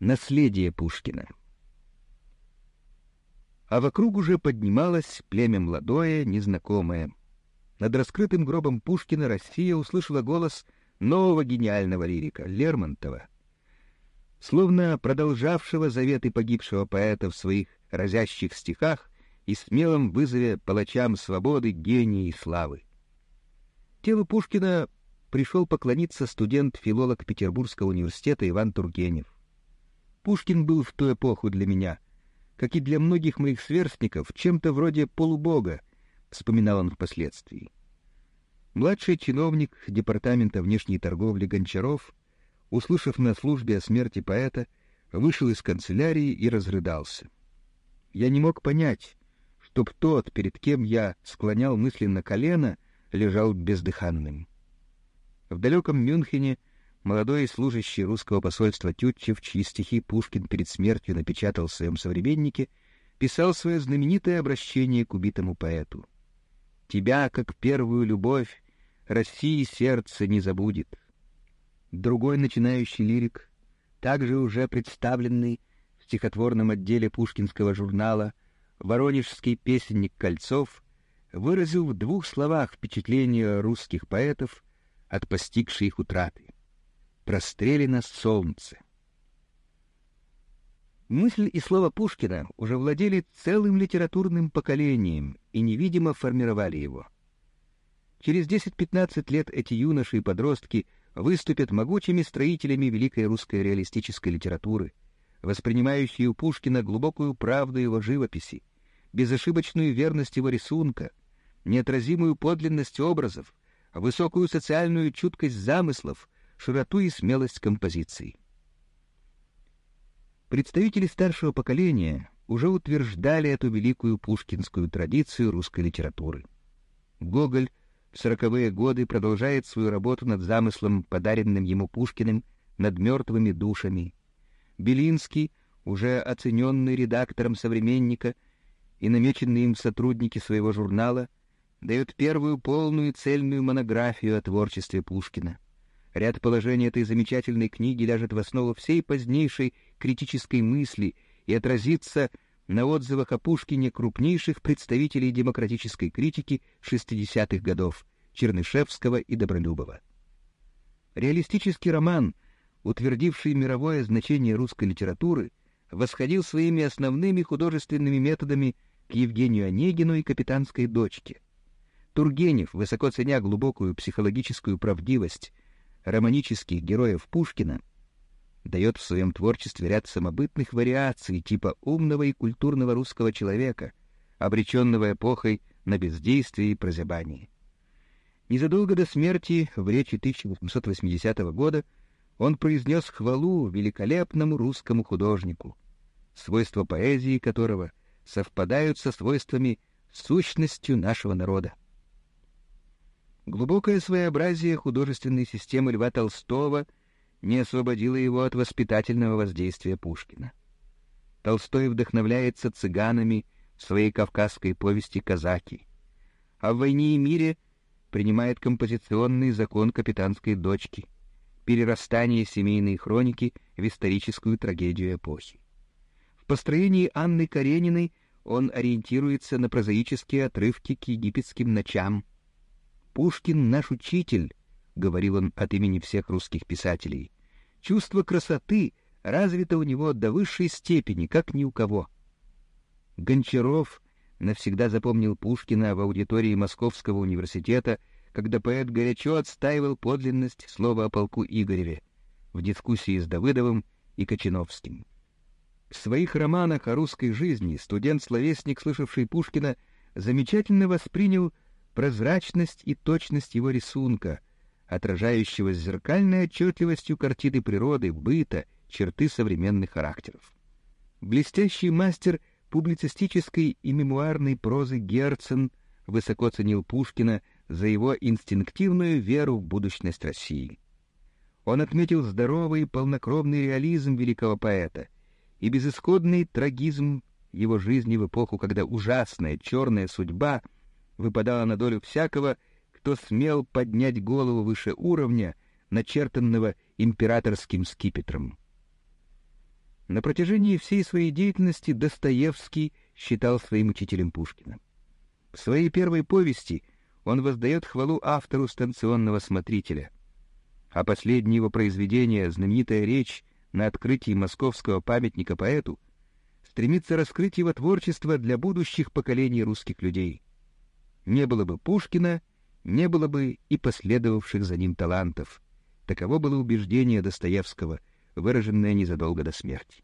Наследие Пушкина. А вокруг уже поднималось племя молодое, незнакомое. Над раскрытым гробом Пушкина Россия услышала голос нового гениального лирика Лермонтова, словно продолжавшего заветы погибшего поэта в своих разящих стихах и смелом вызове палачам свободы, гения и славы. Телу Пушкина пришел поклониться студент-филолог Петербургского университета Иван Тургенев. Пушкин был в ту эпоху для меня, как и для многих моих сверстников, чем-то вроде полубога, вспоминал он впоследствии. Младший чиновник департамента внешней торговли Гончаров, услышав на службе о смерти поэта, вышел из канцелярии и разрыдался. Я не мог понять, чтоб тот, перед кем я склонял мысленно колено, лежал бездыханным. В далеком Мюнхене молодой служащий русского посольства Тютчев, чьи стихи Пушкин перед смертью напечатал в своем современнике, писал свое знаменитое обращение к убитому поэту. «Тебя, как первую любовь, России сердце не забудет». Другой начинающий лирик, также уже представленный в стихотворном отделе пушкинского журнала «Воронежский песенник Кольцов», выразил в двух словах впечатление русских поэтов от постигшей их утраты прострелено солнце. Мысль и слово Пушкина уже владели целым литературным поколением и невидимо формировали его. Через 10-15 лет эти юноши и подростки выступят могучими строителями великой русской реалистической литературы, воспринимающие у Пушкина глубокую правду его живописи, безошибочную верность его рисунка, неотразимую подлинность образов, высокую социальную чуткость замыслов, широту и смелость композиций. Представители старшего поколения уже утверждали эту великую пушкинскую традицию русской литературы. Гоголь в сороковые годы продолжает свою работу над замыслом, подаренным ему Пушкиным, над мертвыми душами. Белинский, уже оцененный редактором «Современника» и намеченный им сотрудники своего журнала, дает первую полную цельную монографию о творчестве Пушкина. Ряд положений этой замечательной книги ляжет в основу всей позднейшей критической мысли и отразится на отзывах о Пушкине крупнейших представителей демократической критики 60-х годов Чернышевского и Добролюбова. Реалистический роман, утвердивший мировое значение русской литературы, восходил своими основными художественными методами к Евгению Онегину и капитанской дочке. Тургенев, высоко ценя глубокую психологическую правдивость романических героев Пушкина дает в своем творчестве ряд самобытных вариаций типа умного и культурного русского человека, обреченного эпохой на бездействие и прозябание. Незадолго до смерти, в речи 1880 года, он произнес хвалу великолепному русскому художнику, свойства поэзии которого совпадают со свойствами сущностью нашего народа. Глубокое своеобразие художественной системы Льва Толстого не освободило его от воспитательного воздействия Пушкина. Толстой вдохновляется цыганами в своей кавказской повести «Казаки», а в «Войне и мире» принимает композиционный закон капитанской дочки, перерастание семейной хроники в историческую трагедию эпохи. В построении Анны Карениной он ориентируется на прозаические отрывки к египетским ночам — Пушкин наш учитель, говорил он от имени всех русских писателей. Чувство красоты развито у него до высшей степени, как ни у кого. Гончаров навсегда запомнил Пушкина в аудитории Московского университета, когда поэт горячо отстаивал подлинность слова о полку Игореве в дискуссии с Давыдовым и Кочиновским. В своих романах о русской жизни студент-словесник, слышавший Пушкина, замечательно воспринял прозрачность и точность его рисунка, отражающего с зеркальной отчетливостью картины природы, быта, черты современных характеров. Блестящий мастер публицистической и мемуарной прозы Герцен высоко ценил Пушкина за его инстинктивную веру в будущность России. Он отметил здоровый и полнокровный реализм великого поэта и безысходный трагизм его жизни в эпоху, когда ужасная черная судьба — выпадала на долю всякого, кто смел поднять голову выше уровня, начертанного императорским скипетром. На протяжении всей своей деятельности Достоевский считал своим учителем Пушкина. В своей первой повести он воздает хвалу автору станционного смотрителя, а последнее его произведение, знаменитая речь на открытии московского памятника поэту, стремится раскрыть его творчество для будущих поколений русских людей. Не было бы Пушкина, не было бы и последовавших за ним талантов. Таково было убеждение Достоевского, выраженное незадолго до смерти.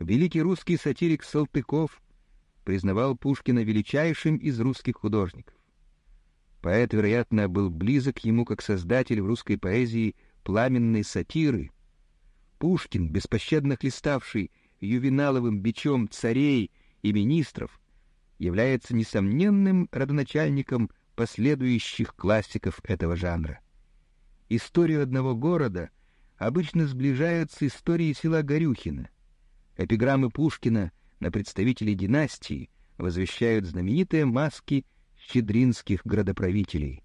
Великий русский сатирик Салтыков признавал Пушкина величайшим из русских художников. Поэт, вероятно, был близок ему как создатель в русской поэзии пламенной сатиры. Пушкин, беспощадно хлеставший ювеналовым бичом царей и министров, является несомненным родоначальником последующих классиков этого жанра. Историю одного города обычно сближают с историей села Горюхино. Эпиграммы Пушкина на представителей династии возвещают знаменитые маски щедринских градоправителей.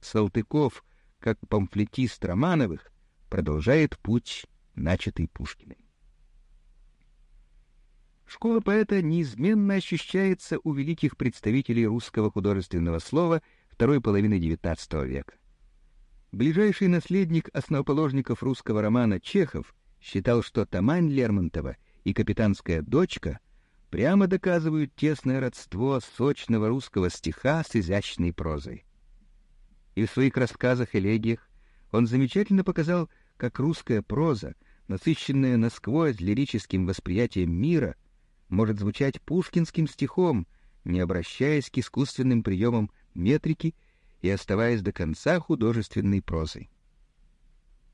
Салтыков, как памфлетист Романовых, продолжает путь, начатый Пушкиным. Школа поэта неизменно ощущается у великих представителей русского художественного слова второй половины XIX века. Ближайший наследник основоположников русского романа Чехов считал, что Тамань Лермонтова и «Капитанская дочка» прямо доказывают тесное родство сочного русского стиха с изящной прозой. И в своих рассказах-элегиях он замечательно показал, как русская проза, насыщенная насквозь лирическим восприятием мира, может звучать пушкинским стихом, не обращаясь к искусственным приемам метрики и оставаясь до конца художественной прозой.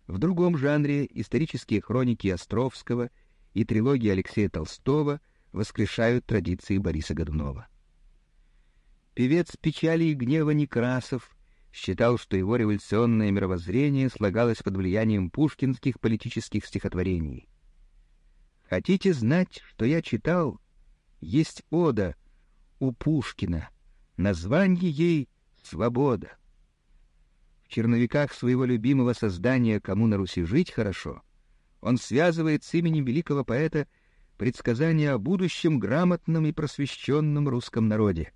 В другом жанре исторические хроники Островского и трилогии Алексея Толстого воскрешают традиции Бориса Годунова. Певец печали и гнева Некрасов считал, что его революционное мировоззрение слагалось под влиянием пушкинских политических стихотворений. Хотите знать, что я читал? Есть ода у Пушкина. Название ей «Свобода». В черновиках своего любимого создания «Кому на Руси жить хорошо» он связывает с именем великого поэта предсказания о будущем грамотном и просвещенном русском народе.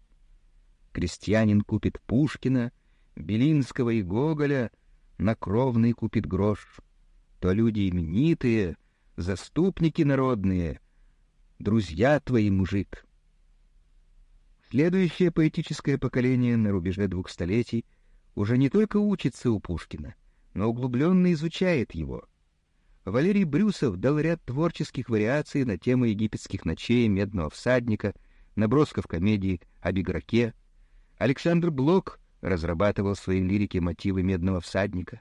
Крестьянин купит Пушкина, Белинского и Гоголя, на кровный купит грош. То люди именитые, заступники народные, друзья твои, мужик. Следующее поэтическое поколение на рубеже двух столетий уже не только учится у Пушкина, но углубленно изучает его — Валерий Брюсов дал ряд творческих вариаций на тему египетских ночей, медного всадника, набросков комедии об игроке. Александр Блок разрабатывал в своей лирике мотивы медного всадника.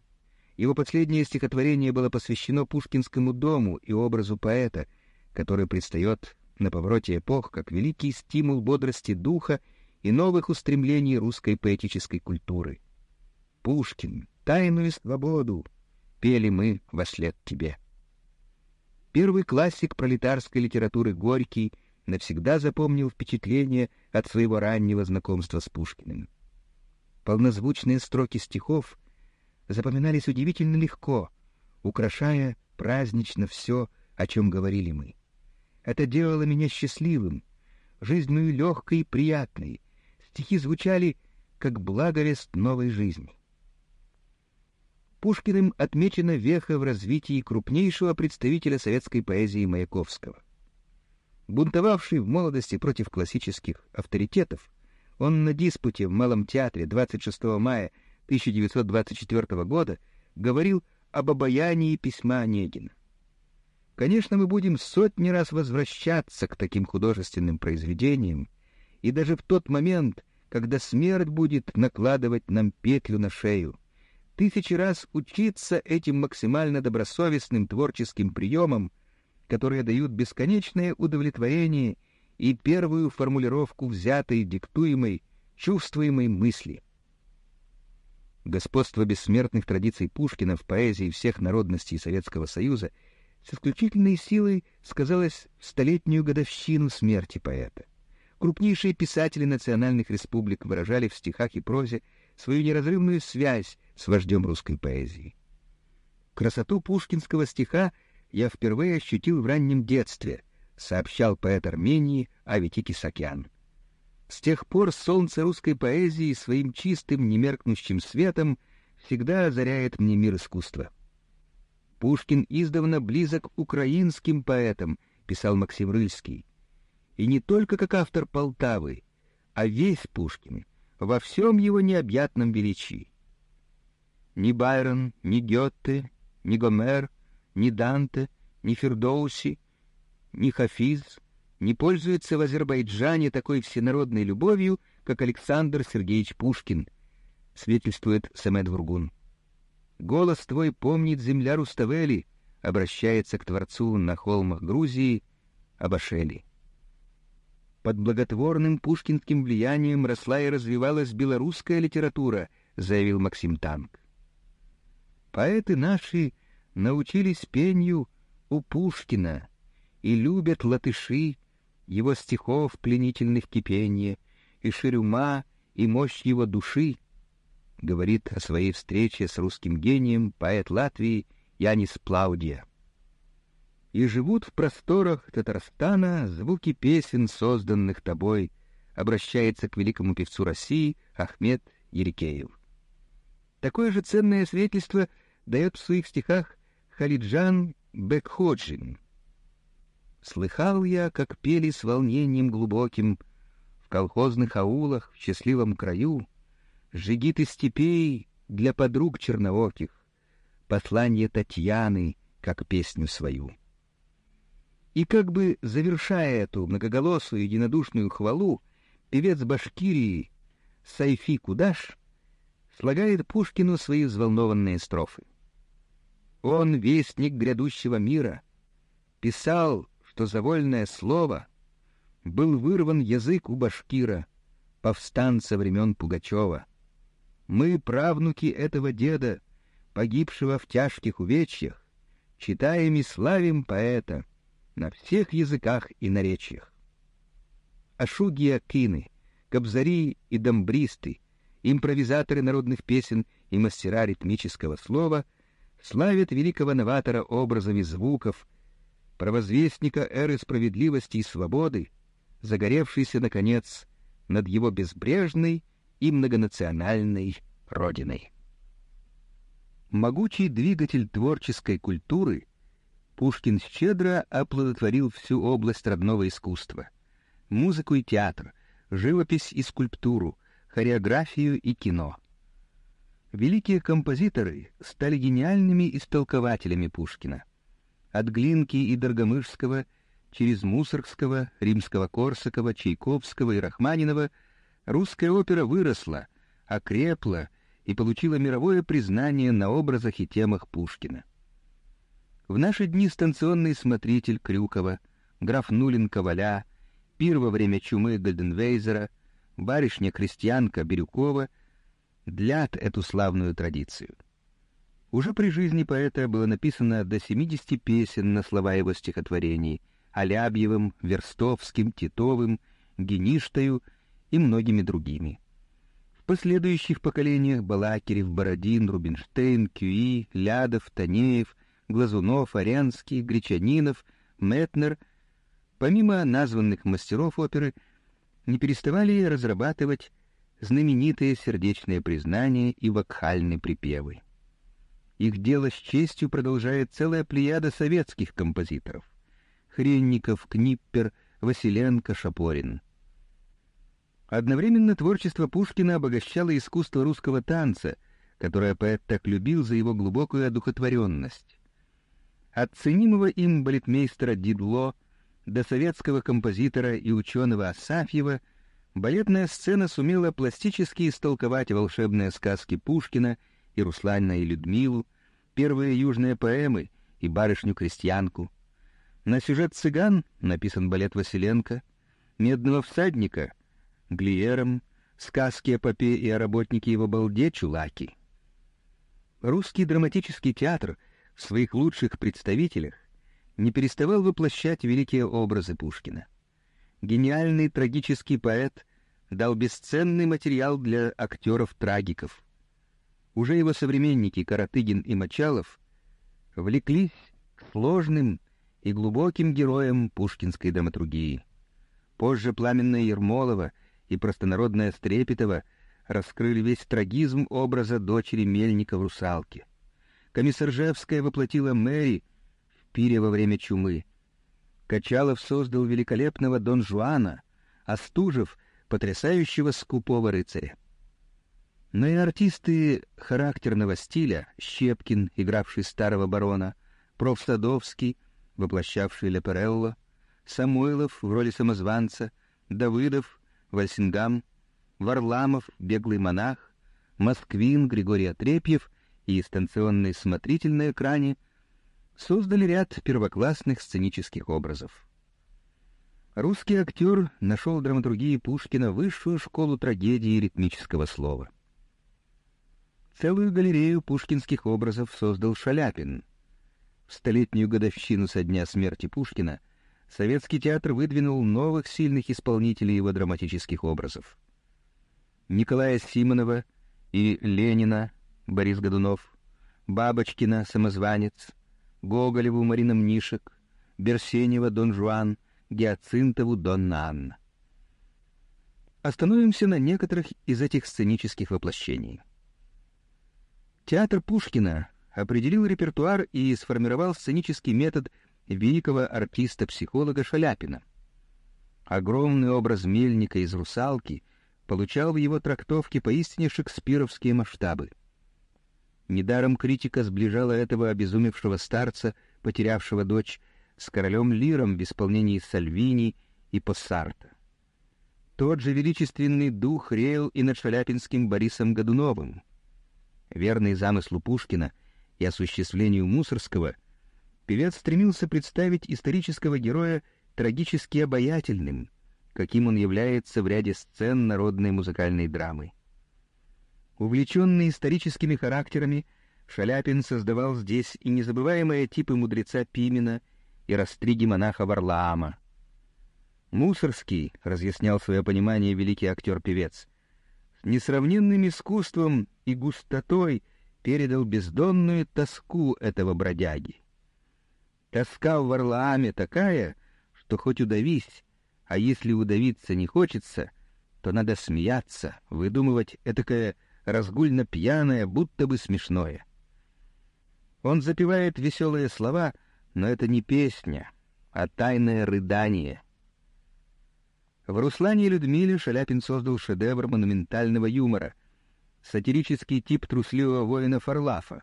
Его последнее стихотворение было посвящено Пушкинскому дому и образу поэта, который предстает на повороте эпох как великий стимул бодрости духа и новых устремлений русской поэтической культуры. Пушкин, тайную свободу, пели мы во след тебе. Первый классик пролетарской литературы Горький навсегда запомнил впечатление от своего раннего знакомства с Пушкиным. Полнозвучные строки стихов запоминались удивительно легко, украшая празднично все, о чем говорили мы. Это делало меня счастливым, жизнь мою легкой и приятной. Стихи звучали, как благовест новой жизни. Пушкиным отмечена веха в развитии крупнейшего представителя советской поэзии Маяковского. Бунтовавший в молодости против классических авторитетов, он на диспуте в Малом театре 26 мая 1924 года говорил об обаянии письма Онегина. Конечно, мы будем сотни раз возвращаться к таким художественным произведениям, и даже в тот момент, когда смерть будет накладывать нам петлю на шею, тысячи раз учиться этим максимально добросовестным творческим приемам, которые дают бесконечное удовлетворение и первую формулировку взятой, диктуемой, чувствуемой мысли. Господство бессмертных традиций Пушкина в поэзии всех народностей Советского Союза с исключительной силой сказалось в столетнюю годовщину смерти поэта. Крупнейшие писатели национальных республик выражали в стихах и прозе свою неразрывную связь с вождем русской поэзии. Красоту пушкинского стиха я впервые ощутил в раннем детстве, сообщал поэт Армении Авети Кисакян. С тех пор солнце русской поэзии своим чистым, немеркнущим светом всегда озаряет мне мир искусства. Пушкин издавна близок украинским поэтам, писал Максим Рыльский. И не только как автор Полтавы, а весь Пушкин во всем его необъятном величии. Ни Байрон, ни Гёте, ни Гомер, ни Данте, ни Фердоуси, ни Хафиз не пользуется в Азербайджане такой всенародной любовью, как Александр Сергеевич Пушкин, свидетельствует Самед Вургун. Голос твой помнит земля Руставели, обращается к Творцу на холмах Грузии Абашели. Под благотворным пушкинским влиянием росла и развивалась белорусская литература, заявил Максим Танк. Поэты наши научились пению у Пушкина и любят латыши, его стихов пленительных кипения, и ширь ума, и мощь его души, говорит о своей встрече с русским гением поэт Латвии Янис Плаудия. И живут в просторах Татарстана звуки песен, созданных тобой, обращается к великому певцу России Ахмед Ерикеев. Такое же ценное свидетельство дает в своих стихах Халиджан Бекходжин. Слыхал я, как пели с волнением глубоким в колхозных аулах в счастливом краю жигиты степей для подруг чернооких, послание Татьяны, как песню свою. И как бы завершая эту многоголосую единодушную хвалу, певец Башкирии Сайфи Кудаш слагает Пушкину свои взволнованные строфы. Он, вестник грядущего мира, писал, что за вольное слово был вырван язык у башкира, повстанца времен Пугачева. Мы, правнуки этого деда, погибшего в тяжких увечьях, читаем и славим поэта на всех языках и наречиях. Ашуги Акины, Кобзари и Домбристы, импровизаторы народных песен и мастера ритмического слова — славит великого новатора образами звуков, провозвестника эры справедливости и свободы, загоревшийся, наконец, над его безбрежной и многонациональной родиной. Могучий двигатель творческой культуры, Пушкин щедро оплодотворил всю область родного искусства — музыку и театр, живопись и скульптуру, хореографию и кино — Великие композиторы стали гениальными истолкователями Пушкина. От Глинки и Доргомышского через Мусоргского, Римского-Корсакова, Чайковского и Рахманинова русская опера выросла, окрепла и получила мировое признание на образах и темах Пушкина. В наши дни станционный смотритель Крюкова, граф Нулин Коваля, пир во время чумы Гальденвейзера, барышня-крестьянка Бирюкова — длят эту славную традицию. Уже при жизни поэта было написано до 70 песен на слова его стихотворений Алябьевым, Верстовским, Титовым, Геништою и многими другими. В последующих поколениях Балакирев, Бородин, Рубинштейн, Кюи, Лядов, Танеев, Глазунов, Арянский, Гречанинов, Метнер, помимо названных мастеров оперы, не переставали разрабатывать знаменитые сердечные признания и вокхальные припевы. Их дело с честью продолжает целая плеяда советских композиторов — Хренников, Книппер, Василенко, Шапорин. Одновременно творчество Пушкина обогащало искусство русского танца, которое поэт так любил за его глубокую одухотворенность. От ценимого им балетмейстера Дидло до советского композитора и ученого Асафьева — балетная сцена сумела пластически истолковать волшебные сказки Пушкина и Руслана и Людмилу, первые южные поэмы и барышню-крестьянку. На сюжет «Цыган» написан балет Василенко, «Медного всадника» — Глиером, сказки о попе и о работнике его балде Чулаки. Русский драматический театр в своих лучших представителях не переставал воплощать великие образы Пушкина гениальный трагический поэт дал бесценный материал для актеров-трагиков. Уже его современники Каратыгин и Мочалов влеклись к сложным и глубоким героям пушкинской драматургии. Позже пламенная Ермолова и простонародная Стрепетова раскрыли весь трагизм образа дочери Мельника в «Русалке». Комиссаржевская воплотила Мэри в пире во время чумы. Качалов создал великолепного Дон Жуана, а Стужев — потрясающего скупого рыцаря. Но и артисты характерного стиля, Щепкин, игравший старого барона, проф. Садовский, воплощавший Леперелло, Самойлов в роли самозванца, Давыдов, Вальсингам, Варламов, беглый монах, Москвин, Григорий Отрепьев и станционный смотритель на экране создали ряд первоклассных сценических образов. Русский актер нашел драматургии Пушкина высшую школу трагедии и ритмического слова — Целую галерею пушкинских образов создал Шаляпин. В столетнюю годовщину со дня смерти Пушкина советский театр выдвинул новых сильных исполнителей его драматических образов. Николая Симонова и Ленина Борис Годунов, Бабочкина Самозванец, Гоголеву Марина Мнишек, Берсенева Дон Жуан, Гиацинтову Донна Анна. Остановимся на некоторых из этих сценических воплощений. Театр Пушкина определил репертуар и сформировал сценический метод великого артиста-психолога Шаляпина. Огромный образ мельника из «Русалки» получал в его трактовке поистине шекспировские масштабы. Недаром критика сближала этого обезумевшего старца, потерявшего дочь, с королем Лиром в исполнении Сальвини и Поссарта. Тот же величественный дух реял и над шаляпинским Борисом Годуновым — верный замыслу Пушкина и осуществлению Мусорского, певец стремился представить исторического героя трагически обаятельным, каким он является в ряде сцен народной музыкальной драмы. Увлеченный историческими характерами, Шаляпин создавал здесь и незабываемые типы мудреца Пимена и растриги монаха Варлаама. Мусорский разъяснял свое понимание великий актер-певец несравненным искусством и густотой передал бездонную тоску этого бродяги. Тоска в Варлааме такая, что хоть удавись, а если удавиться не хочется, то надо смеяться, выдумывать этакое разгульно-пьяное, будто бы смешное. Он запевает веселые слова, но это не песня, а тайное рыдание — в «Руслане и Людмиле» Шаляпин создал шедевр монументального юмора, сатирический тип трусливого воина Фарлафа.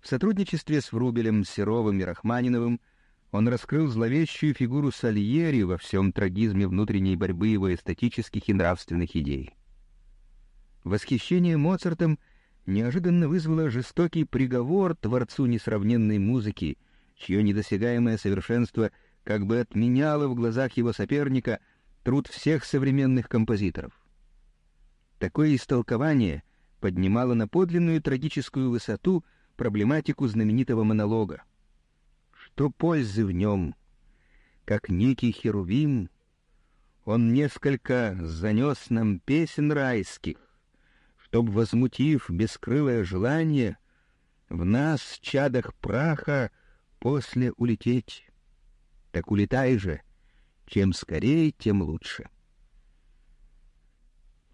В сотрудничестве с Врубелем, Серовым и Рахманиновым он раскрыл зловещую фигуру Сальери во всем трагизме внутренней борьбы его эстетических и нравственных идей. Восхищение Моцартом неожиданно вызвало жестокий приговор творцу несравненной музыки, чье недосягаемое совершенство — как бы отменяло в глазах его соперника труд всех современных композиторов. Такое истолкование поднимало на подлинную трагическую высоту проблематику знаменитого монолога. Что пользы в нем? Как некий херувим, он несколько занес нам песен райских, чтоб, возмутив бескрылое желание, в нас, чадах праха, после улететь. Так улетай же. Чем скорее, тем лучше.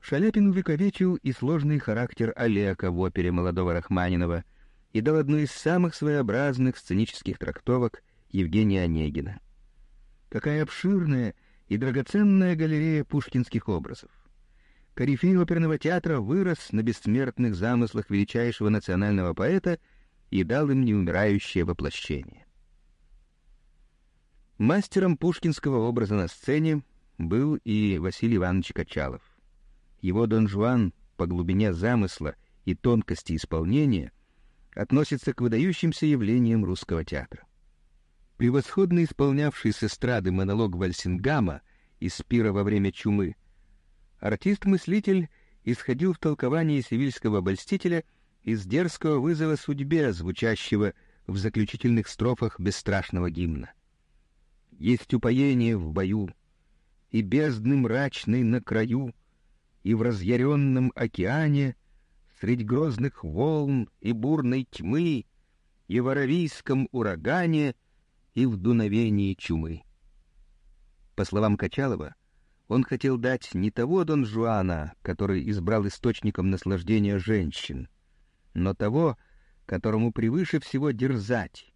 Шаляпин увековечил и сложный характер Олега в опере молодого Рахманинова и дал одну из самых своеобразных сценических трактовок Евгения Онегина. Какая обширная и драгоценная галерея пушкинских образов. Корифей оперного театра вырос на бессмертных замыслах величайшего национального поэта и дал им неумирающее воплощение. Мастером пушкинского образа на сцене был и Василий Иванович Качалов. Его Дон Жуан по глубине замысла и тонкости исполнения относится к выдающимся явлениям русского театра. Превосходно исполнявший с эстрады монолог Вальсингама из пира во время чумы, артист-мыслитель исходил в толковании сивильского обольстителя из дерзкого вызова судьбе, звучащего в заключительных строфах бесстрашного гимна есть упоение в бою, и бездны мрачной на краю, и в разъяренном океане, средь грозных волн и бурной тьмы, и в аравийском урагане, и в дуновении чумы. По словам Качалова, он хотел дать не того Дон Жуана, который избрал источником наслаждения женщин, но того, которому превыше всего дерзать,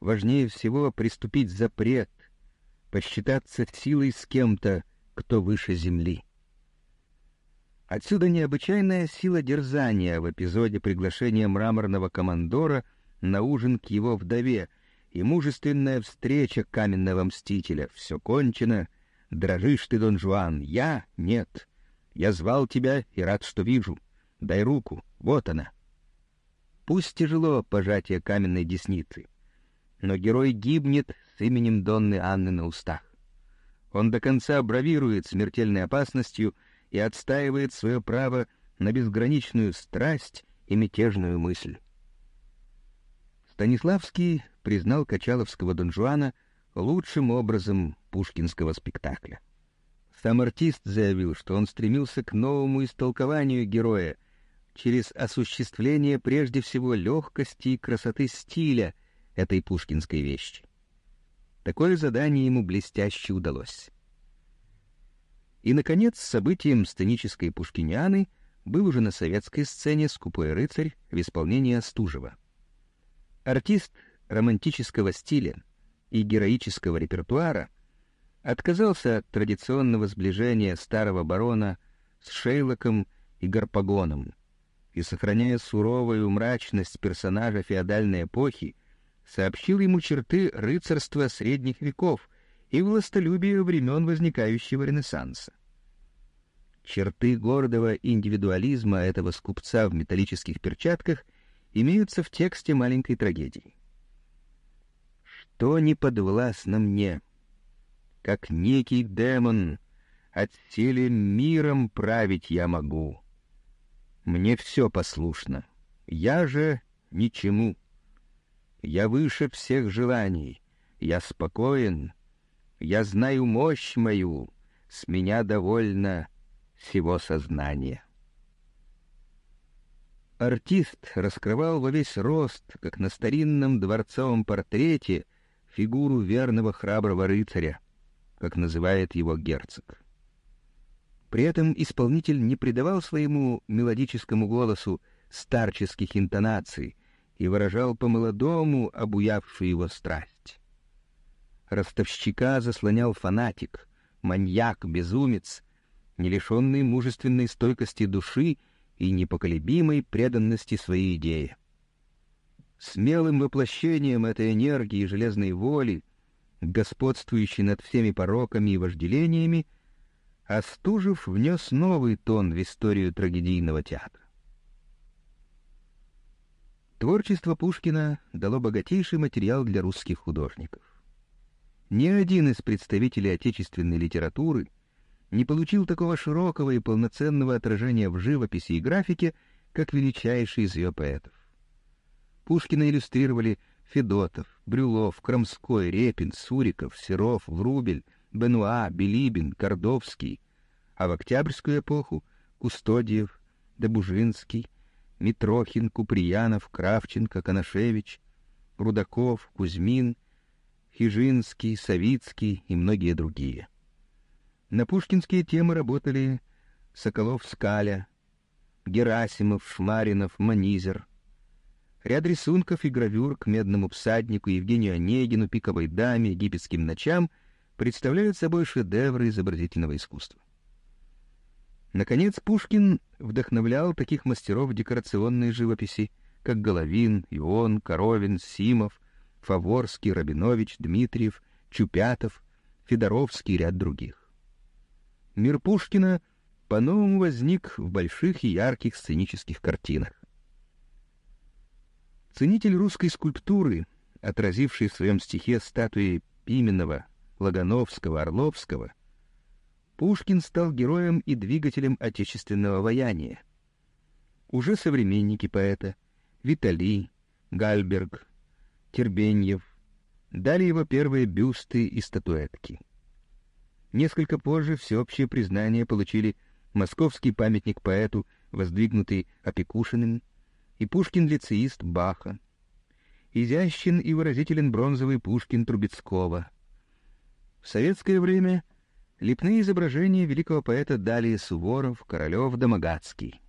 важнее всего приступить запрет, посчитаться силой с кем-то, кто выше земли. Отсюда необычайная сила дерзания в эпизоде приглашения мраморного командора на ужин к его вдове и мужественная встреча каменного мстителя. Все кончено. Дрожишь ты, Дон Жуан. Я? Нет. Я звал тебя и рад, что вижу. Дай руку. Вот она. Пусть тяжело пожатие каменной десницы, но герой гибнет именем Донны Анны на устах. Он до конца бравирует смертельной опасностью и отстаивает свое право на безграничную страсть и мятежную мысль. Станиславский признал Качаловского Дон Жуана лучшим образом пушкинского спектакля. Сам артист заявил, что он стремился к новому истолкованию героя через осуществление прежде всего легкости и красоты стиля этой пушкинской вещи. Такое задание ему блестяще удалось. И, наконец, событием сценической пушкинианы был уже на советской сцене «Скупой рыцарь» в исполнении Остужева. Артист романтического стиля и героического репертуара отказался от традиционного сближения старого барона с Шейлоком и Гарпагоном, и, сохраняя суровую мрачность персонажа феодальной эпохи, сообщил ему черты рыцарства средних веков и властолюбие времен возникающего Ренессанса. Черты гордого индивидуализма этого скупца в металлических перчатках имеются в тексте маленькой трагедии. «Что не подвластно мне? Как некий демон, от силе миром править я могу» Мне все послушно. Я же ничему. Я выше всех желаний. Я спокоен. Я знаю мощь мою. С меня довольно всего сознания. Артист раскрывал во весь рост, как на старинном дворцовом портрете, фигуру верного храброго рыцаря, как называет его герцог. При этом исполнитель не придавал своему мелодическому голосу старческих интонаций и выражал по-молодому обуявшую его страсть. Ростовщика заслонял фанатик, маньяк, безумец, не лишенный мужественной стойкости души и непоколебимой преданности своей идее. Смелым воплощением этой энергии и железной воли, господствующей над всеми пороками и вожделениями, Остужев внес новый тон в историю трагедийного театра. Творчество Пушкина дало богатейший материал для русских художников. Ни один из представителей отечественной литературы не получил такого широкого и полноценного отражения в живописи и графике, как величайший из ее поэтов. Пушкина иллюстрировали Федотов, Брюлов, Крамской, Репин, Суриков, Серов, Врубель, Бенуа, Билибин, Кордовский, а в Октябрьскую эпоху Кустодиев, Добужинский, Митрохин, Куприянов, Кравченко, Коношевич, Рудаков, Кузьмин, Хижинский, Савицкий и многие другие. На пушкинские темы работали Соколов-Скаля, Герасимов, Шмаринов, Манизер. Ряд рисунков и гравюр к «Медному всаднику», Евгению Онегину, «Пиковой даме», «Египетским ночам» представляют собой шедевры изобразительного искусства. Наконец, Пушкин вдохновлял таких мастеров декорационной живописи, как Головин, Ион, Коровин, Симов, Фаворский, Рабинович, Дмитриев, Чупятов, Федоровский и ряд других. Мир Пушкина по-новому возник в больших и ярких сценических картинах. Ценитель русской скульптуры, отразивший в своем стихе статуи Пименова, Лагановского, Орловского, Пушкин стал героем и двигателем отечественного ваяния. Уже современники поэта Виталий, Гальберг, Тербеньев дали его первые бюсты и статуэтки. Несколько позже всеобщее признание получили московский памятник поэту, воздвигнутый Опекушиным, и Пушкин-лицеист Баха. изящен и выразителен бронзовый Пушкин Трубецкого. В советское время лепные изображения великого поэта дали Суворов, Королев, Домогацкий.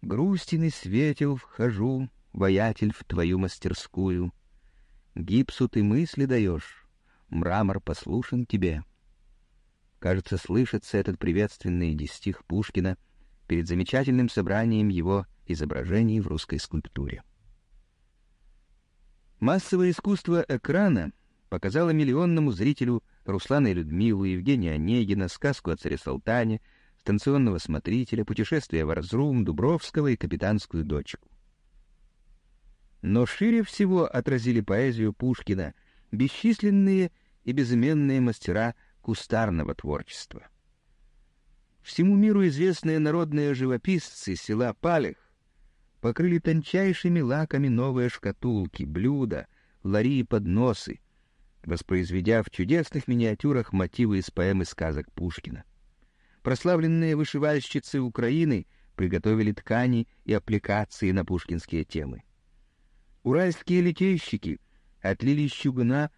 Грустен и светел вхожу, воятель, в твою мастерскую. Гипсу ты мысли даешь, мрамор послушен тебе. Кажется, слышится этот приветственный дистих Пушкина перед замечательным собранием его изображений в русской скульптуре. Массовое искусство экрана показало миллионному зрителю Руслана и Людмилу, Евгения Онегина, сказку о царе Салтане, станционного смотрителя, путешествие в Арзрум, Дубровского и капитанскую дочку. Но шире всего отразили поэзию Пушкина бесчисленные и безыменные мастера кустарного творчества. Всему миру известные народные живописцы села Палех покрыли тончайшими лаками новые шкатулки, блюда, лари и подносы, воспроизведя в чудесных миниатюрах мотивы из поэмы сказок Пушкина. Прославленные вышивальщицы Украины приготовили ткани и аппликации на пушкинские темы. Уральские литейщики отлили из чугуна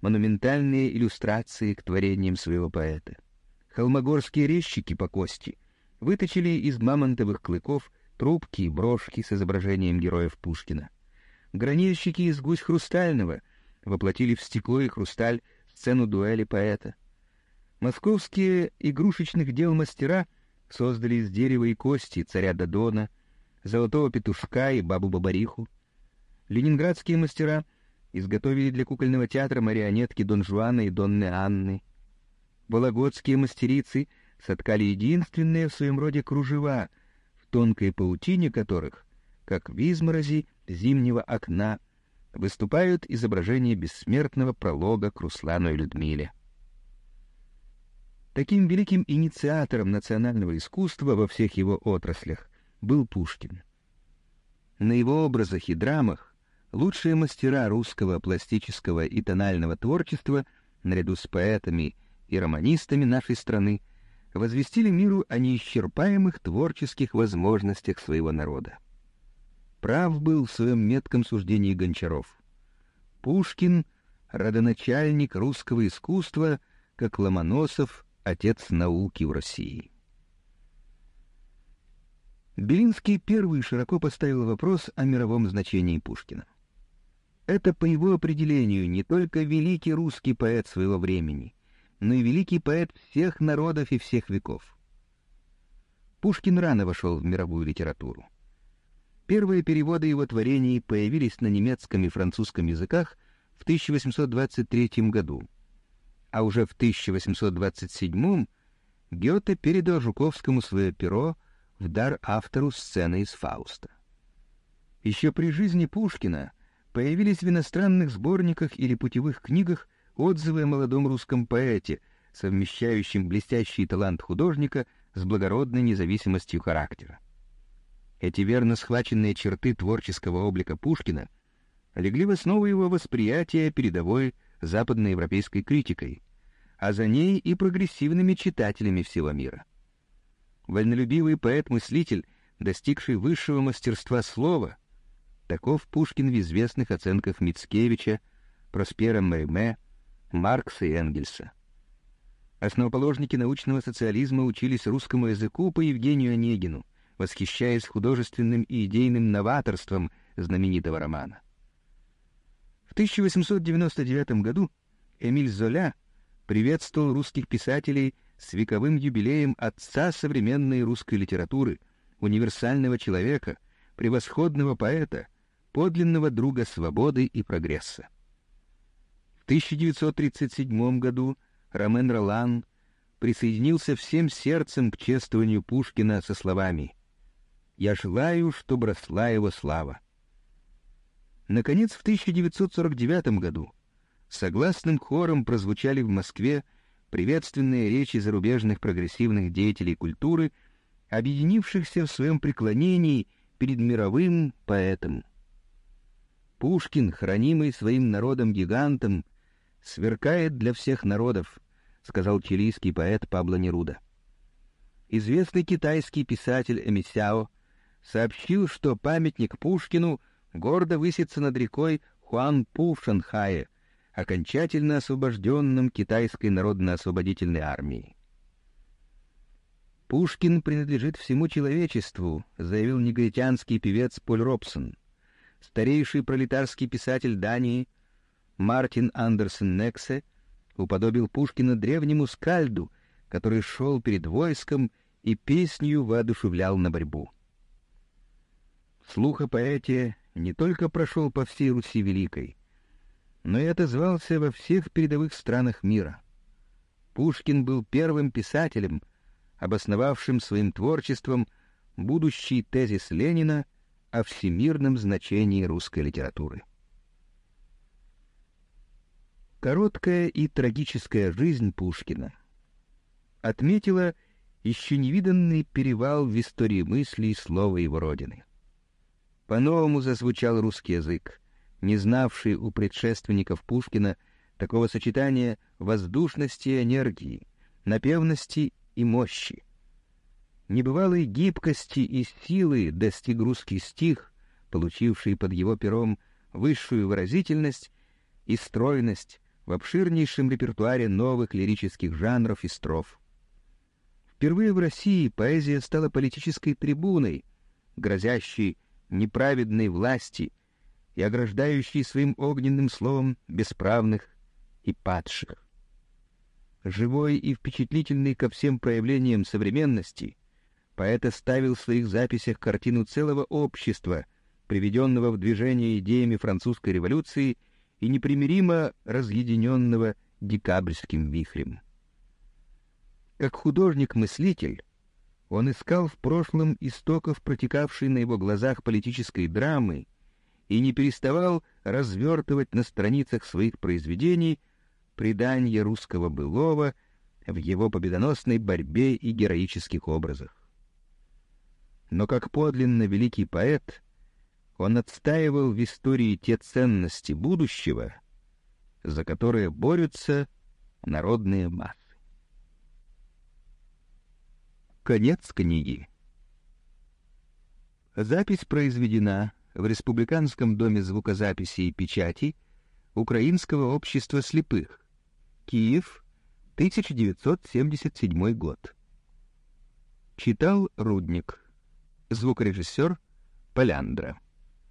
монументальные иллюстрации к творениям своего поэта. Холмогорские резчики по кости выточили из мамонтовых клыков трубки и брошки с изображением героев Пушкина. Гранильщики из гусь хрустального воплотили в стекло и хрусталь сцену дуэли поэта. Московские игрушечных дел мастера создали из дерева и кости царя Додона, золотого петушка и бабу-бабариху. Ленинградские мастера изготовили для кукольного театра марионетки Дон Жуана и Донны Анны. Вологодские мастерицы соткали единственные в своем роде кружева, в тонкой паутине которых, как в изморози зимнего окна, выступают изображения бессмертного пролога к Руслану и Людмиле. Таким великим инициатором национального искусства во всех его отраслях был Пушкин. На его образах и драмах лучшие мастера русского пластического и тонального творчества, наряду с поэтами и романистами нашей страны, возвестили миру о неисчерпаемых творческих возможностях своего народа. Прав был в своем метком суждении Гончаров. Пушкин — родоначальник русского искусства, как Ломоносов — отец науки в России. Белинский первый широко поставил вопрос о мировом значении Пушкина. Это, по его определению, не только великий русский поэт своего времени, но и великий поэт всех народов и всех веков. Пушкин рано вошел в мировую литературу. Первые переводы его творений появились на немецком и французском языках в 1823 году, а уже в 1827 Гёте передал Жуковскому свое перо в дар автору сцены из Фауста. Еще при жизни Пушкина появились в иностранных сборниках или путевых книгах отзывы о молодом русском поэте, совмещающем блестящий талант художника с благородной независимостью характера. Эти верно схваченные черты творческого облика Пушкина легли в основу его восприятия передовой западноевропейской критикой, а за ней и прогрессивными читателями всего мира. Вольнолюбивый поэт-мыслитель, достигший высшего мастерства слова, Таков Пушкин в известных оценках Мицкевича, Проспера Мэриме, Маркса и Энгельса. Основоположники научного социализма учились русскому языку по Евгению Онегину, восхищаясь художественным и идейным новаторством знаменитого романа. В 1899 году Эмиль Золя приветствовал русских писателей с вековым юбилеем отца современной русской литературы, универсального человека, превосходного поэта — подлинного друга свободы и прогресса. В 1937 году Ромен Ролан присоединился всем сердцем к чествованию Пушкина со словами «Я желаю, чтобы росла его слава». Наконец, в 1949 году согласным хором прозвучали в Москве приветственные речи зарубежных прогрессивных деятелей культуры, объединившихся в своем преклонении перед мировым поэтом. Пушкин, хранимый своим народом-гигантом, сверкает для всех народов, сказал чилийский поэт Пабло Неруда. Известный китайский писатель Эмисяо сообщил, что памятник Пушкину гордо высится над рекой Хуанпу в Шанхае, окончательно освобожденным Китайской народно-освободительной армией. «Пушкин принадлежит всему человечеству», — заявил негритянский певец Поль Робсон. Старейший пролетарский писатель Дании Мартин Андерсон Нексе уподобил Пушкина древнему скальду, который шел перед войском и песнью воодушевлял на борьбу. Слух о поэте не только прошел по всей Руси Великой, но и отозвался во всех передовых странах мира. Пушкин был первым писателем, обосновавшим своим творчеством будущий тезис Ленина о всемирном значении русской литературы. Короткая и трагическая жизнь Пушкина отметила еще невиданный перевал в истории мысли и слова его родины. По-новому зазвучал русский язык, не знавший у предшественников Пушкина такого сочетания воздушности и энергии, напевности и мощи. Небывалой гибкости и силы достиг русский стих, получивший под его пером высшую выразительность и стройность в обширнейшем репертуаре новых лирических жанров и строф. Впервые в России поэзия стала политической трибуной, грозящей неправедной власти и ограждающей своим огненным словом бесправных и падших. Живой и впечатлительный ко всем проявлениям современности, поэт оставил в своих записях картину целого общества, приведенного в движение идеями французской революции и непримиримо разъединенного декабрьским вихрем. Как художник-мыслитель, он искал в прошлом истоков протекавшей на его глазах политической драмы и не переставал развертывать на страницах своих произведений предания русского былого в его победоносной борьбе и героических образах. Но как подлинно великий поэт, он отстаивал в истории те ценности будущего, за которые борются народные массы. Конец книги. Запись произведена в Республиканском доме звукозаписи и печати Украинского общества слепых. Киев, 1977 год. Читал Рудник. Звукорежиссер Поляндра.